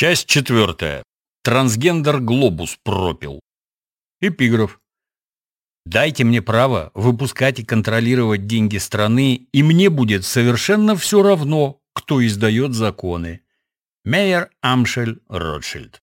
Часть четвертая. Трансгендер глобус пропил. Эпиграф. Дайте мне право выпускать и контролировать деньги страны, и мне будет совершенно все равно, кто издает законы. Мейер Амшель Ротшильд.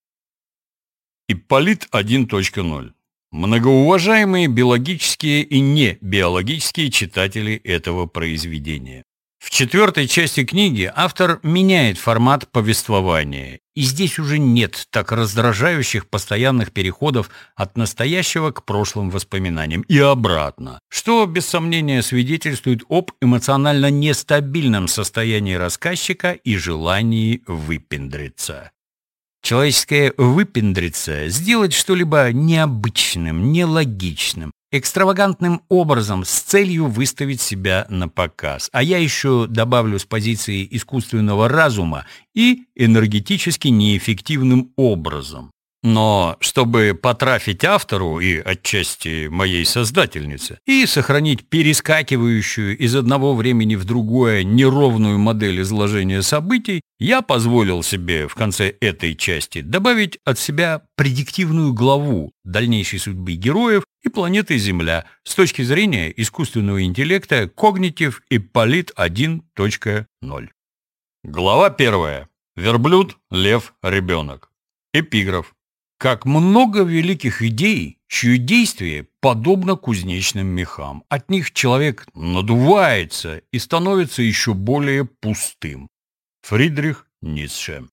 Ипполит 1.0. Многоуважаемые биологические и небиологические читатели этого произведения. В четвертой части книги автор меняет формат повествования, и здесь уже нет так раздражающих постоянных переходов от настоящего к прошлым воспоминаниям и обратно, что без сомнения свидетельствует об эмоционально нестабильном состоянии рассказчика и желании выпендриться. Человеческое выпендриться, сделать что-либо необычным, нелогичным, экстравагантным образом с целью выставить себя на показ. А я еще добавлю с позиции искусственного разума и энергетически неэффективным образом. Но чтобы потрафить автору и отчасти моей создательнице и сохранить перескакивающую из одного времени в другое неровную модель изложения событий, я позволил себе в конце этой части добавить от себя предиктивную главу дальнейшей судьбы героев и планеты Земля с точки зрения искусственного интеллекта Cognitive Ippolit 1.0. Глава первая. Верблюд, лев, ребенок. Эпиграф. Как много великих идей, чье действие подобно кузнечным мехам. От них человек надувается и становится еще более пустым. Фридрих Ницше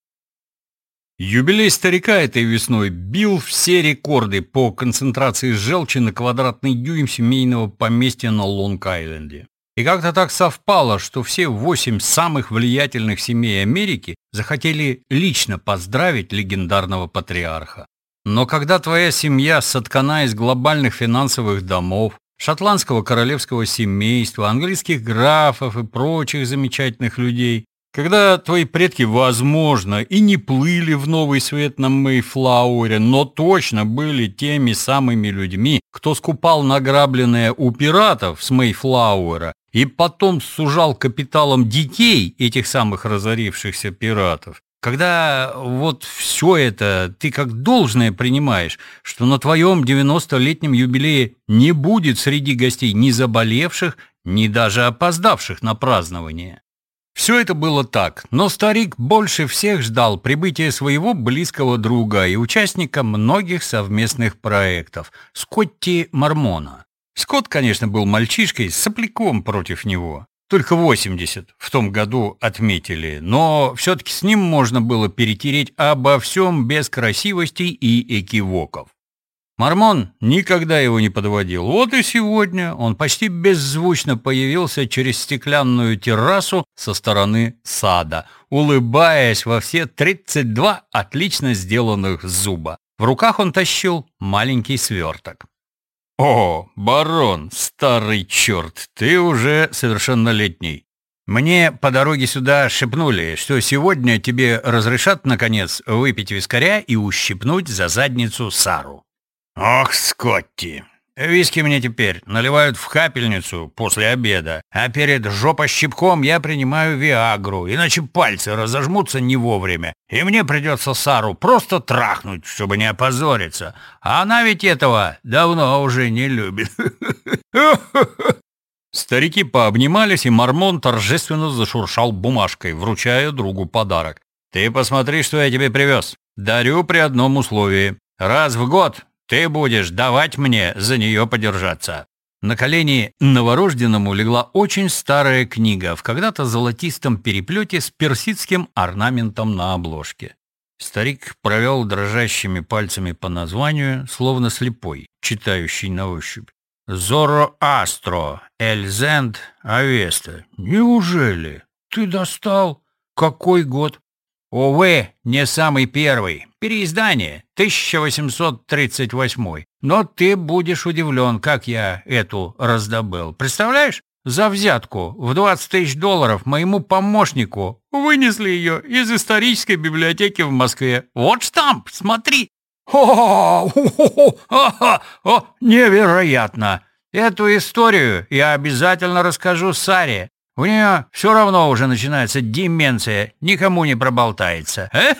Юбилей старика этой весной бил все рекорды по концентрации желчи на квадратный дюйм семейного поместья на Лонг-Айленде. И как-то так совпало, что все восемь самых влиятельных семей Америки захотели лично поздравить легендарного патриарха. Но когда твоя семья соткана из глобальных финансовых домов, шотландского королевского семейства, английских графов и прочих замечательных людей, когда твои предки, возможно, и не плыли в новый свет на Мейфлауэре, но точно были теми самыми людьми, кто скупал награбленное у пиратов с Мейфлауэра и потом сужал капиталом детей этих самых разорившихся пиратов, когда вот все это ты как должное принимаешь, что на твоем 90-летнем юбилее не будет среди гостей ни заболевших, ни даже опоздавших на празднование. Все это было так, но старик больше всех ждал прибытия своего близкого друга и участника многих совместных проектов – Скотти Мормона. Скотт, конечно, был мальчишкой, с сопляком против него. Только 80 в том году отметили, но все-таки с ним можно было перетереть обо всем без красивостей и экивоков. Мормон никогда его не подводил. Вот и сегодня он почти беззвучно появился через стеклянную террасу со стороны сада, улыбаясь во все 32 отлично сделанных зуба. В руках он тащил маленький сверток. «О, барон, старый черт, ты уже совершеннолетний. Мне по дороге сюда шепнули, что сегодня тебе разрешат, наконец, выпить вискаря и ущипнуть за задницу Сару». «Ох, Скотти, Виски мне теперь наливают в капельницу после обеда, а перед жопощипком я принимаю Виагру, иначе пальцы разожмутся не вовремя, и мне придется Сару просто трахнуть, чтобы не опозориться. А она ведь этого давно уже не любит. Старики пообнимались, и Мормон торжественно зашуршал бумажкой, вручая другу подарок. «Ты посмотри, что я тебе привез. Дарю при одном условии. Раз в год ты будешь давать мне за нее подержаться». На колени новорожденному легла очень старая книга в когда-то золотистом переплете с персидским орнаментом на обложке. Старик провел дрожащими пальцами по названию, словно слепой, читающий на ощупь. «Зороастро, Эльзенд, Авеста. Неужели? Ты достал? Какой год?» Увы, не самый первый. Переиздание, 1838. Но ты будешь удивлен, как я эту раздобыл. Представляешь? За взятку в 20 тысяч долларов моему помощнику вынесли ее из исторической библиотеки в Москве. Вот штамп, смотри. О, о, о, о, невероятно! Эту историю я обязательно расскажу Саре. У нее все равно уже начинается деменция, никому не проболтается.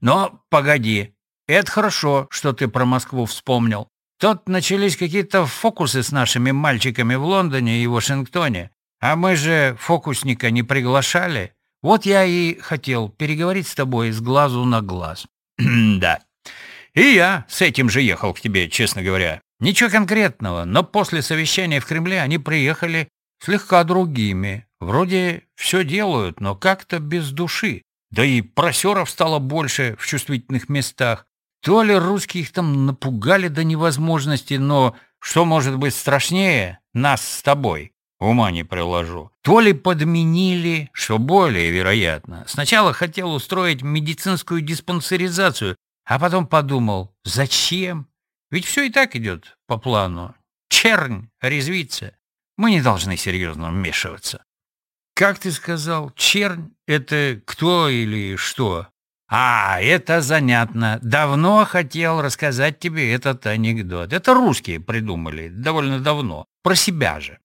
Но погоди, это хорошо, что ты про Москву вспомнил. Тут начались какие-то фокусы с нашими мальчиками в Лондоне и Вашингтоне, а мы же фокусника не приглашали. Вот я и хотел переговорить с тобой с глазу на глаз. да. И я с этим же ехал к тебе, честно говоря. Ничего конкретного, но после совещания в Кремле они приехали слегка другими. Вроде все делают, но как-то без души. Да и просеров стало больше в чувствительных местах. То ли русские их там напугали до невозможности, но что может быть страшнее нас с тобой? Ума не приложу. То ли подменили, что более вероятно. Сначала хотел устроить медицинскую диспансеризацию, а потом подумал, зачем? Ведь все и так идет по плану. Чернь резвится. Мы не должны серьезно вмешиваться. Как ты сказал, чернь — это кто или что? А, это занятно. Давно хотел рассказать тебе этот анекдот. Это русские придумали, довольно давно. Про себя же.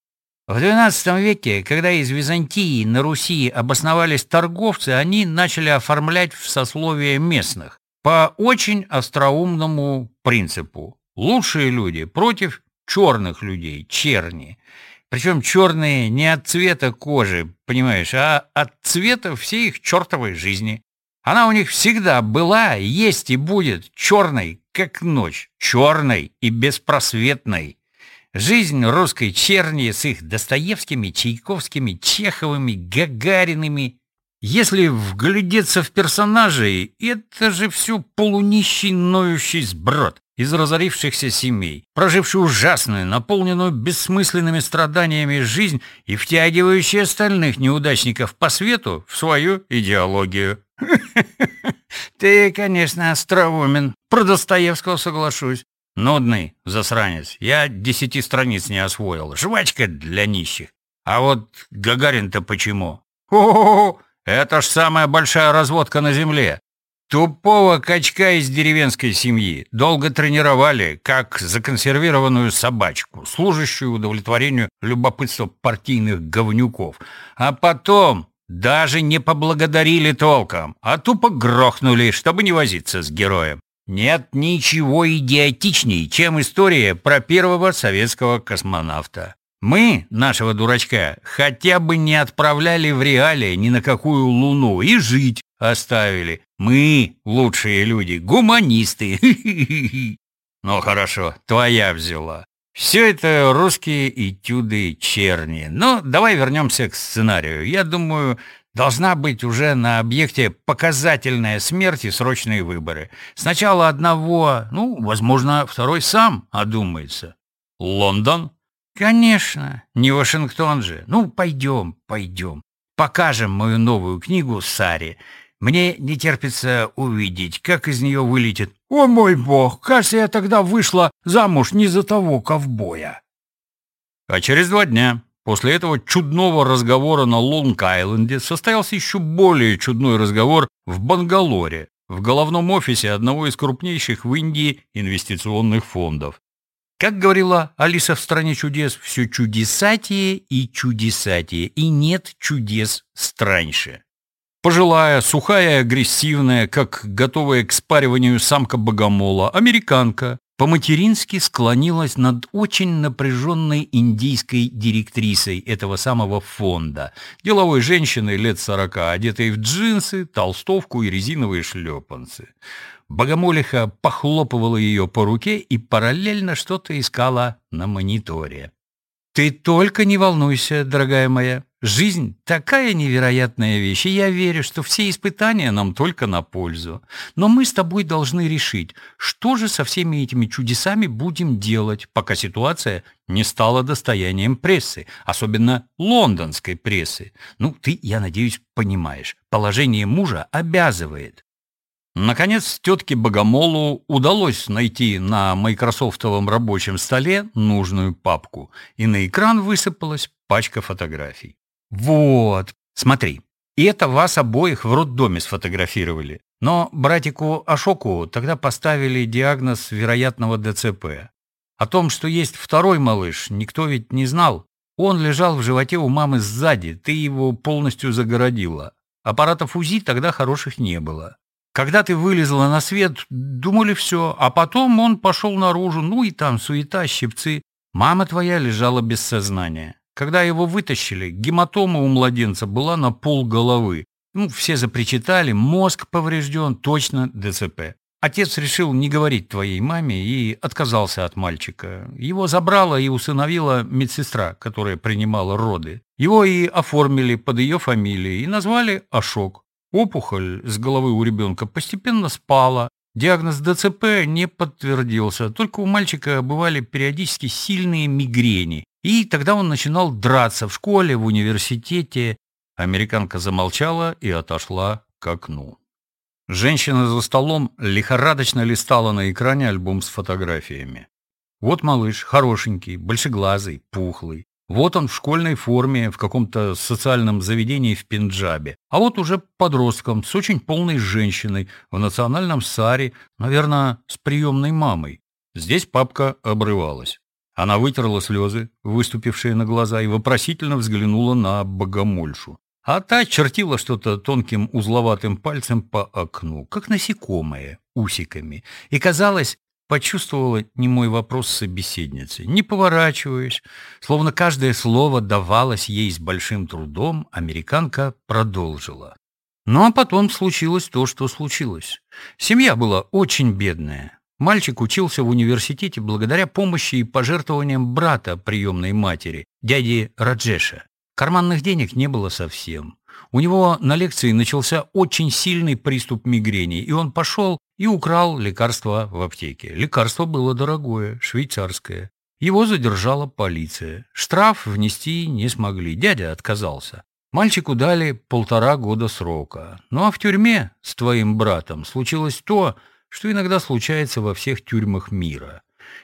В XII веке, когда из Византии на Руси обосновались торговцы, они начали оформлять в сословие местных по очень остроумному принципу. Лучшие люди против черных людей, черни. Причем черные не от цвета кожи, понимаешь, а от цвета всей их чертовой жизни. Она у них всегда была, есть и будет черной, как ночь, черной и беспросветной. Жизнь русской черни с их Достоевскими, Чайковскими, Чеховыми, Гагариными если вглядеться в персонажей, это же все полунищий ноющий сброд из разорившихся семей, проживший ужасную, наполненную бессмысленными страданиями жизнь и втягивающий остальных неудачников по свету в свою идеологию. Ты, конечно, остроумен. Про Достоевского соглашусь. Нудный засранец. Я десяти страниц не освоил. Жвачка для нищих. А вот Гагарин-то почему? О, это ж самая большая разводка на земле. Тупого качка из деревенской семьи долго тренировали, как законсервированную собачку, служащую удовлетворению любопытства партийных говнюков. А потом даже не поблагодарили толком, а тупо грохнули, чтобы не возиться с героем. Нет ничего идиотичней, чем история про первого советского космонавта. Мы, нашего дурачка, хотя бы не отправляли в реале ни на какую луну и жить оставили. Мы, лучшие люди, гуманисты. Ну хорошо, твоя взяла. Все это русские этюды черни. Но давай вернемся к сценарию. Я думаю, должна быть уже на объекте показательная смерть и срочные выборы. Сначала одного, ну, возможно, второй сам одумается. Лондон? «Конечно, не Вашингтон же. Ну, пойдем, пойдем. Покажем мою новую книгу Саре. Мне не терпится увидеть, как из нее вылетит. О мой бог, кажется, я тогда вышла замуж не за того ковбоя». А через два дня после этого чудного разговора на Лонг-Айленде состоялся еще более чудной разговор в Бангалоре, в головном офисе одного из крупнейших в Индии инвестиционных фондов. Как говорила Алиса в «Стране чудес», все чудесатие и чудесатие, и нет чудес страньше. Пожилая, сухая агрессивная, как готовая к спариванию самка богомола, американка, по-матерински склонилась над очень напряженной индийской директрисой этого самого фонда, деловой женщиной лет сорока, одетой в джинсы, толстовку и резиновые шлепанцы. Богомолиха похлопывала ее по руке и параллельно что-то искала на мониторе. «Ты только не волнуйся, дорогая моя. Жизнь — такая невероятная вещь, и я верю, что все испытания нам только на пользу. Но мы с тобой должны решить, что же со всеми этими чудесами будем делать, пока ситуация не стала достоянием прессы, особенно лондонской прессы. Ну, ты, я надеюсь, понимаешь, положение мужа обязывает. Наконец, тетке Богомолу удалось найти на майкрософтовом рабочем столе нужную папку, и на экран высыпалась пачка фотографий. «Вот, смотри, и это вас обоих в роддоме сфотографировали. Но братику Ашоку тогда поставили диагноз вероятного ДЦП. О том, что есть второй малыш, никто ведь не знал. Он лежал в животе у мамы сзади, ты его полностью загородила. Аппаратов УЗИ тогда хороших не было. Когда ты вылезла на свет, думали все, а потом он пошел наружу, ну и там суета, щипцы. Мама твоя лежала без сознания. Когда его вытащили, гематома у младенца была на пол головы. Ну, все запричитали, мозг поврежден, точно ДЦП. Отец решил не говорить твоей маме и отказался от мальчика. Его забрала и усыновила медсестра, которая принимала роды. Его и оформили под ее фамилией и назвали Ашок. Опухоль с головы у ребенка постепенно спала. Диагноз ДЦП не подтвердился, только у мальчика бывали периодически сильные мигрени. И тогда он начинал драться в школе, в университете. Американка замолчала и отошла к окну. Женщина за столом лихорадочно листала на экране альбом с фотографиями. Вот малыш, хорошенький, большеглазый, пухлый. Вот он в школьной форме в каком-то социальном заведении в Пенджабе. А вот уже подростком с очень полной женщиной в национальном саре, наверное, с приемной мамой. Здесь папка обрывалась. Она вытерла слезы, выступившие на глаза, и вопросительно взглянула на богомольшу. А та чертила что-то тонким узловатым пальцем по окну, как насекомое, усиками. И, казалось, почувствовала не мой вопрос собеседницы. Не поворачиваясь, словно каждое слово давалось ей с большим трудом, американка продолжила. Ну а потом случилось то, что случилось. Семья была очень бедная. Мальчик учился в университете благодаря помощи и пожертвованиям брата приемной матери, дяди Раджеша. Карманных денег не было совсем. У него на лекции начался очень сильный приступ мигрени, и он пошел и украл лекарство в аптеке. Лекарство было дорогое, швейцарское. Его задержала полиция. Штраф внести не смогли, дядя отказался. Мальчику дали полтора года срока. Ну а в тюрьме с твоим братом случилось то, что иногда случается во всех тюрьмах мира.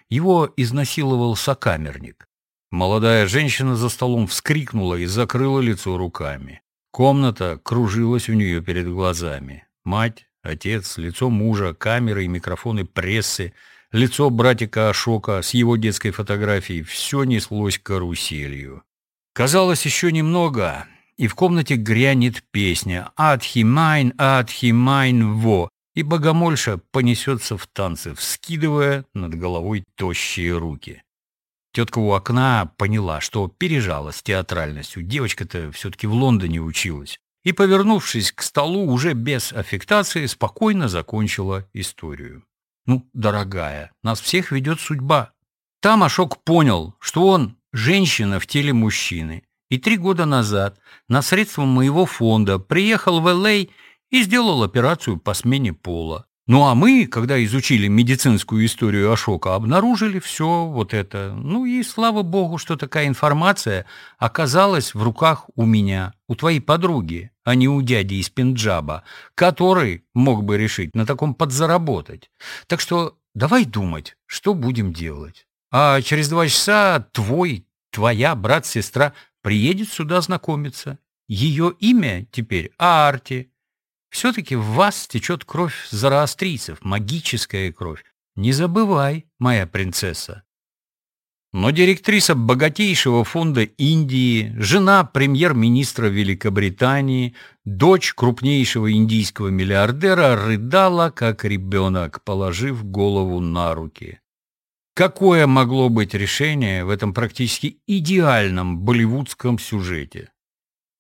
Его изнасиловал сокамерник. Молодая женщина за столом вскрикнула и закрыла лицо руками. Комната кружилась у нее перед глазами. Мать, отец, лицо мужа, камеры и микрофоны прессы, лицо братика Ашока с его детской фотографией — все неслось каруселью. Казалось, еще немного, и в комнате грянет песня «आधी मैं, आधी मैं, वो», и богомольша понесется в танцы, вскидывая над головой тощие руки. Тетка у окна поняла, что пережала с театральностью. Девочка-то все-таки в Лондоне училась. И, повернувшись к столу, уже без аффектации, спокойно закончила историю. «Ну, дорогая, нас всех ведет судьба». Там Ашок понял, что он женщина в теле мужчины. И три года назад на средства моего фонда приехал в Л.А. и сделал операцию по смене пола. Ну а мы, когда изучили медицинскую историю Ашока, обнаружили все вот это. Ну и слава богу, что такая информация оказалась в руках у меня, у твоей подруги, а не у дяди из Пенджаба, который мог бы решить на таком подзаработать. Так что давай думать, что будем делать. А через два часа твой, твоя брат-сестра приедет сюда знакомиться. Ее имя теперь Арти. Все-таки в вас течет кровь зороастрийцев, магическая кровь. Не забывай, моя принцесса. Но директриса богатейшего фонда Индии, жена премьер-министра Великобритании, дочь крупнейшего индийского миллиардера рыдала, как ребенок, положив голову на руки. Какое могло быть решение в этом практически идеальном болливудском сюжете?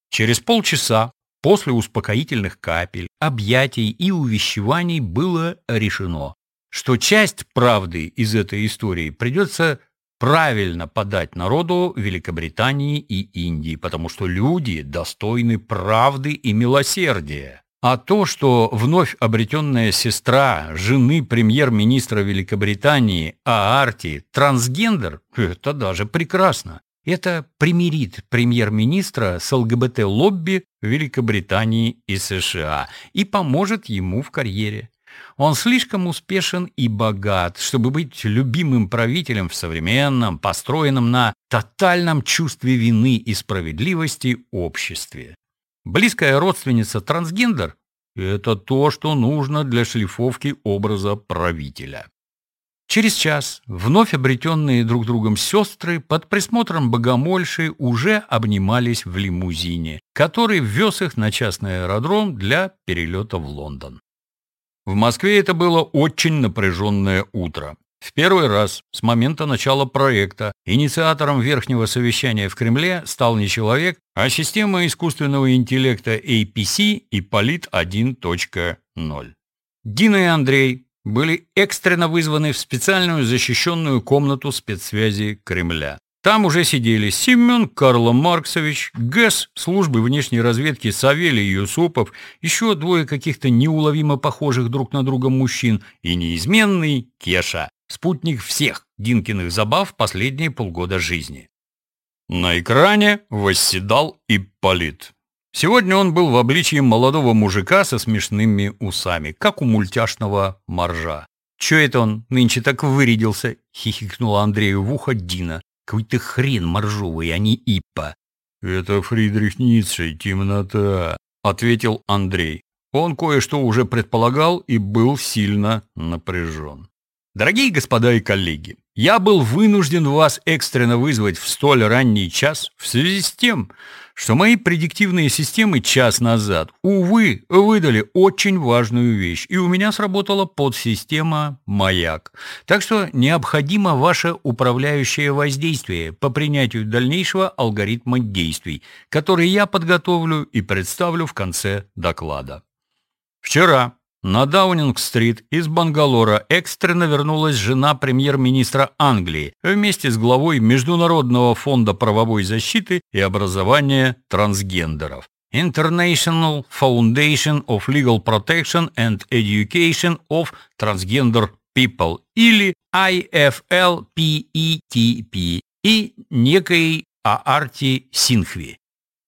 Через полчаса После успокоительных капель, объятий и увещеваний было решено, что часть правды из этой истории придется правильно подать народу Великобритании и Индии, потому что люди достойны правды и милосердия. А то, что вновь обретенная сестра жены премьер-министра Великобритании Аарти трансгендер, это даже прекрасно. Это примирит премьер-министра с ЛГБТ-лобби Великобритании и США и поможет ему в карьере. Он слишком успешен и богат, чтобы быть любимым правителем в современном, построенном на тотальном чувстве вины и справедливости обществе. Близкая родственница трансгендер – это то, что нужно для шлифовки образа правителя. Через час вновь обретенные друг другом сестры под присмотром богомольши уже обнимались в лимузине, который вез их на частный аэродром для перелета в Лондон. В Москве это было очень напряженное утро. В первый раз с момента начала проекта инициатором верхнего совещания в Кремле стал не человек, а система искусственного интеллекта APC и Полит 1.0. Дина и Андрей были экстренно вызваны в специальную защищенную комнату спецсвязи Кремля. Там уже сидели Семен Карло Марксович, ГЭС службы внешней разведки Савелий Юсупов, еще двое каких-то неуловимо похожих друг на друга мужчин и неизменный Кеша, спутник всех Динкиных забав последние полгода жизни. На экране восседал Ипполит. Сегодня он был в обличии молодого мужика со смешными усами, как у мультяшного моржа. «Чё это он нынче так вырядился?» — хихикнула Андрею в ухо Дина. «Какой ты хрен моржовый, а не Иппа!» «Это Фридрих Ницше, темнота», — ответил Андрей. Он кое-что уже предполагал и был сильно напряжен. Дорогие господа и коллеги, я был вынужден вас экстренно вызвать в столь ранний час в связи с тем, что мои предиктивные системы час назад, увы, выдали очень важную вещь, и у меня сработала подсистема «Маяк». Так что необходимо ваше управляющее воздействие по принятию дальнейшего алгоритма действий, который я подготовлю и представлю в конце доклада. Вчера на Даунинг-стрит из Бангалора экстренно вернулась жена премьер-министра Англии вместе с главой Международного фонда правовой защиты и образования трансгендеров. International Foundation of Legal Protection and Education of Transgender People или IFLPETP и некой Аарти Синхви.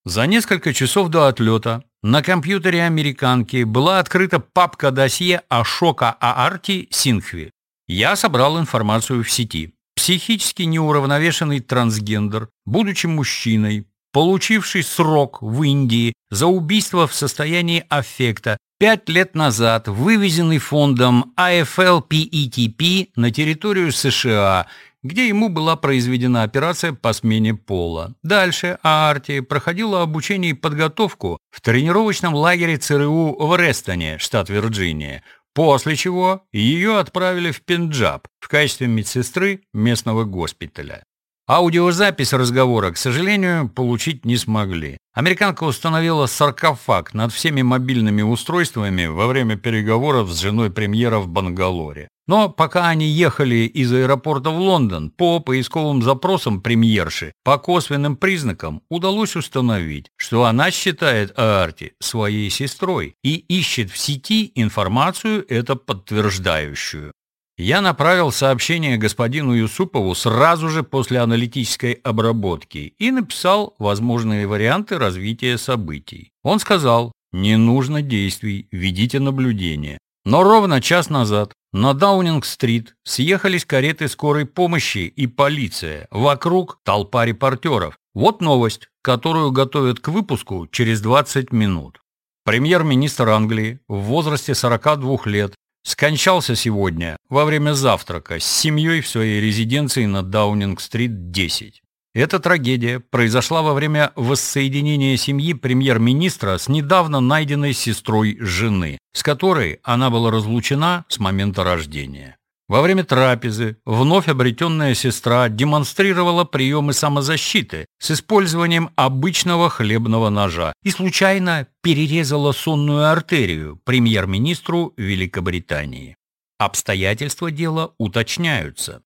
За несколько часов до отлета на компьютере американки была открыта папка досье Ашока Аарти Синхви. Я собрал информацию в сети. Психически неуравновешенный трансгендер, будучи мужчиной, получивший срок в Индии за убийство в состоянии аффекта, пять лет назад вывезенный фондом AFL-PETP на территорию США где ему была произведена операция по смене пола. Дальше Аарти проходила обучение и подготовку в тренировочном лагере ЦРУ в Рестоне, штат Вирджиния, после чего ее отправили в Пенджаб в качестве медсестры местного госпиталя. Аудиозапись разговора, к сожалению, получить не смогли. Американка установила саркофаг над всеми мобильными устройствами во время переговоров с женой премьера в Бангалоре. Но пока они ехали из аэропорта в Лондон, по поисковым запросам премьерши, по косвенным признакам удалось установить, что она считает Аарти своей сестрой и ищет в сети информацию, это подтверждающую. Я направил сообщение господину Юсупову сразу же после аналитической обработки и написал возможные варианты развития событий. Он сказал, не нужно действий, ведите наблюдение. Но ровно час назад на Даунинг-стрит съехались кареты скорой помощи и полиция. Вокруг толпа репортеров. Вот новость, которую готовят к выпуску через 20 минут. Премьер-министр Англии в возрасте 42 лет скончался сегодня во время завтрака с семьей в своей резиденции на Даунинг-стрит 10. Эта трагедия произошла во время воссоединения семьи премьер-министра с недавно найденной сестрой жены, с которой она была разлучена с момента рождения. Во время трапезы вновь обретенная сестра демонстрировала приемы самозащиты с использованием обычного хлебного ножа и случайно перерезала сонную артерию премьер-министру Великобритании. Обстоятельства дела уточняются.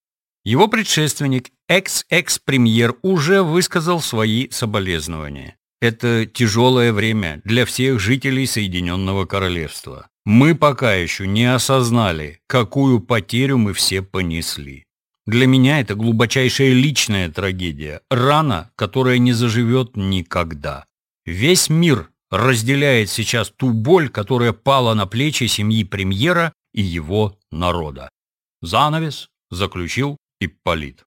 Его предшественник, экс-экс-премьер, уже высказал свои соболезнования. Это тяжелое время для всех жителей Соединенного Королевства. Мы пока еще не осознали, какую потерю мы все понесли. Для меня это глубочайшая личная трагедия, рана, которая не заживет никогда. Весь мир разделяет сейчас ту боль, которая пала на плечи семьи премьера и его народа. Занавес заключил Ипполит.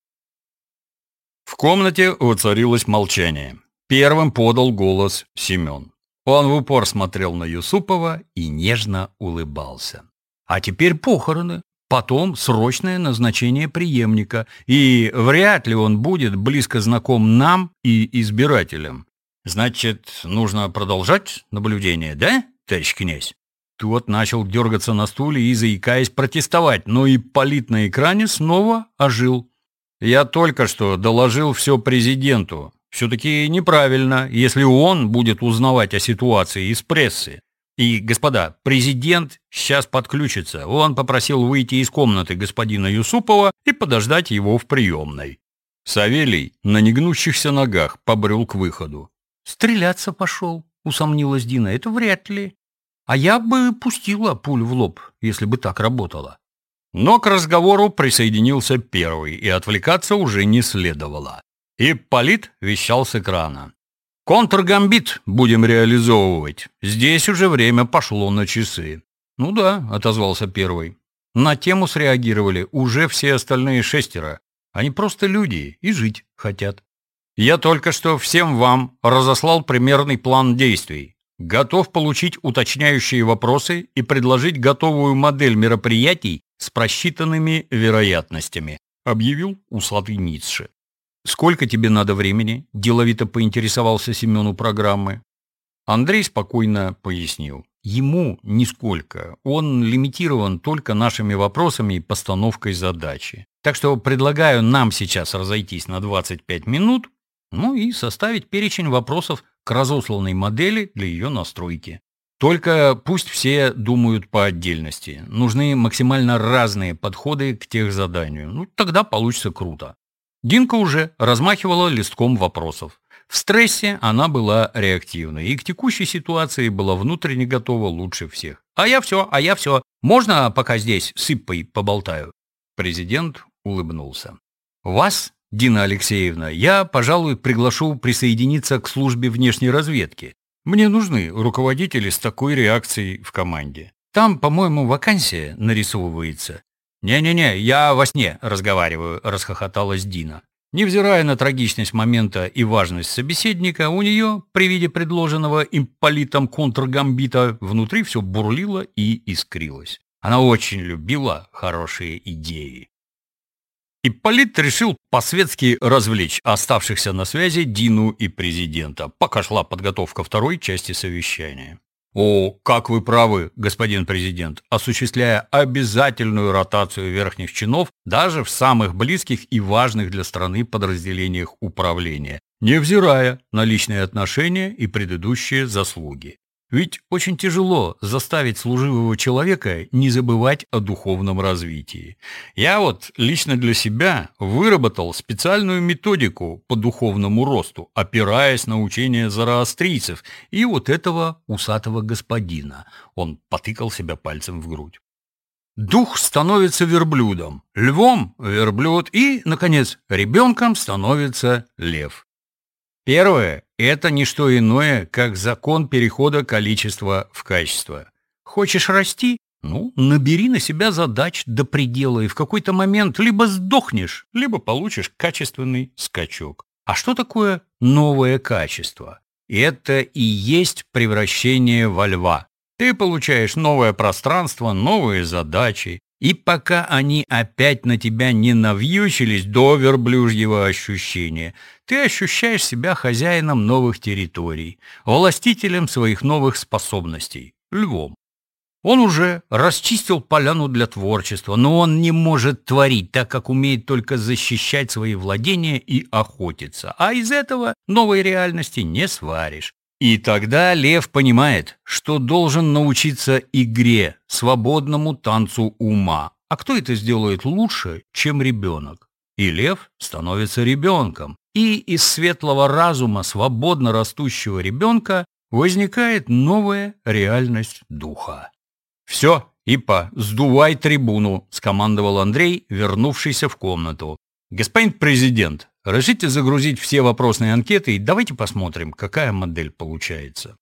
В комнате воцарилось молчание. Первым подал голос Семен. Он в упор смотрел на Юсупова и нежно улыбался. «А теперь похороны», потом срочное назначение преемника, и вряд ли он будет близко знаком нам и избирателям. Значит, нужно продолжать наблюдение, да, товарищ князь? Тот начал дергаться на стуле и, заикаясь, протестовать, но и полит на экране снова ожил. Я только что доложил все президенту. Все-таки неправильно, если он будет узнавать о ситуации из прессы. И, господа, президент сейчас подключится. Он попросил выйти из комнаты господина Юсупова и подождать его в приемной. Савелий на негнущихся ногах побрел к выходу. «Стреляться пошел», — усомнилась Дина. «Это вряд ли. А я бы пустила пулю в лоб, если бы так работала». Но к разговору присоединился первый, и отвлекаться уже не следовало. И Полит вещал с экрана. «Контргамбит будем реализовывать. Здесь уже время пошло на часы». «Ну да», — отозвался первый. На тему среагировали уже все остальные шестеро. Они просто люди и жить хотят. Я только что всем вам разослал примерный план действий. Готов получить уточняющие вопросы и предложить готовую модель мероприятий с просчитанными вероятностями, объявил усатый Ницше. «Сколько тебе надо времени?» – деловито поинтересовался Семену программы. Андрей спокойно пояснил. Ему нисколько. Он лимитирован только нашими вопросами и постановкой задачи. Так что предлагаю нам сейчас разойтись на 25 минут, ну и составить перечень вопросов к разосланной модели для ее настройки. Только пусть все думают по отдельности. Нужны максимально разные подходы к тех заданию. Ну, тогда получится круто. Динка уже размахивала листком вопросов. В стрессе она была реактивной и к текущей ситуации была внутренне готова лучше всех. «А я все, а я все. Можно пока здесь с Иппой поболтаю?» Президент улыбнулся. «Вас, Дина Алексеевна, я, пожалуй, приглашу присоединиться к службе внешней разведки. Мне нужны руководители с такой реакцией в команде. Там, по-моему, вакансия нарисовывается. «Не-не-не, я во сне разговариваю», — расхохоталась Дина. Невзирая на трагичность момента и важность собеседника, у нее, при виде предложенного имполитом контргамбита, внутри все бурлило и искрилось. Она очень любила хорошие идеи. Ипполит решил по-светски развлечь оставшихся на связи Дину и президента, пока шла подготовка второй части совещания. О, как вы правы, господин президент, осуществляя обязательную ротацию верхних чинов даже в самых близких и важных для страны подразделениях управления, невзирая на личные отношения и предыдущие заслуги. Ведь очень тяжело заставить служивого человека не забывать о духовном развитии. Я вот лично для себя выработал специальную методику по духовному росту, опираясь на учение зороастрийцев и вот этого усатого господина. Он потыкал себя пальцем в грудь. Дух становится верблюдом, львом – верблюд и, наконец, ребенком становится лев. Первое – это не что иное, как закон перехода количества в качество. Хочешь расти? Ну, набери на себя задач до предела, и в какой-то момент либо сдохнешь, либо получишь качественный скачок. А что такое новое качество? Это и есть превращение во льва. Ты получаешь новое пространство, новые задачи, и пока они опять на тебя не навьючились до верблюжьего ощущения, ты ощущаешь себя хозяином новых территорий, властителем своих новых способностей, львом. Он уже расчистил поляну для творчества, но он не может творить, так как умеет только защищать свои владения и охотиться, а из этого новой реальности не сваришь. И тогда лев понимает, что должен научиться игре, свободному танцу ума. А кто это сделает лучше, чем ребенок? И лев становится ребенком. И из светлого разума свободно растущего ребенка возникает новая реальность духа. «Все, Ипа, сдувай трибуну», — скомандовал Андрей, вернувшийся в комнату. «Господин президент, Разрешите загрузить все вопросные анкеты и давайте посмотрим, какая модель получается.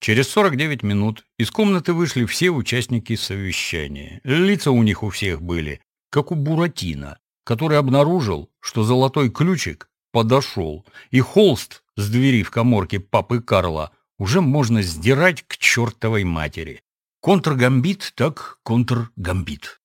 Через 49 минут из комнаты вышли все участники совещания. Лица у них у всех были, как у Буратино, который обнаружил, что золотой ключик подошел, и холст с двери в коморке папы Карла уже можно сдирать к чертовой матери. Контргамбит так контргамбит.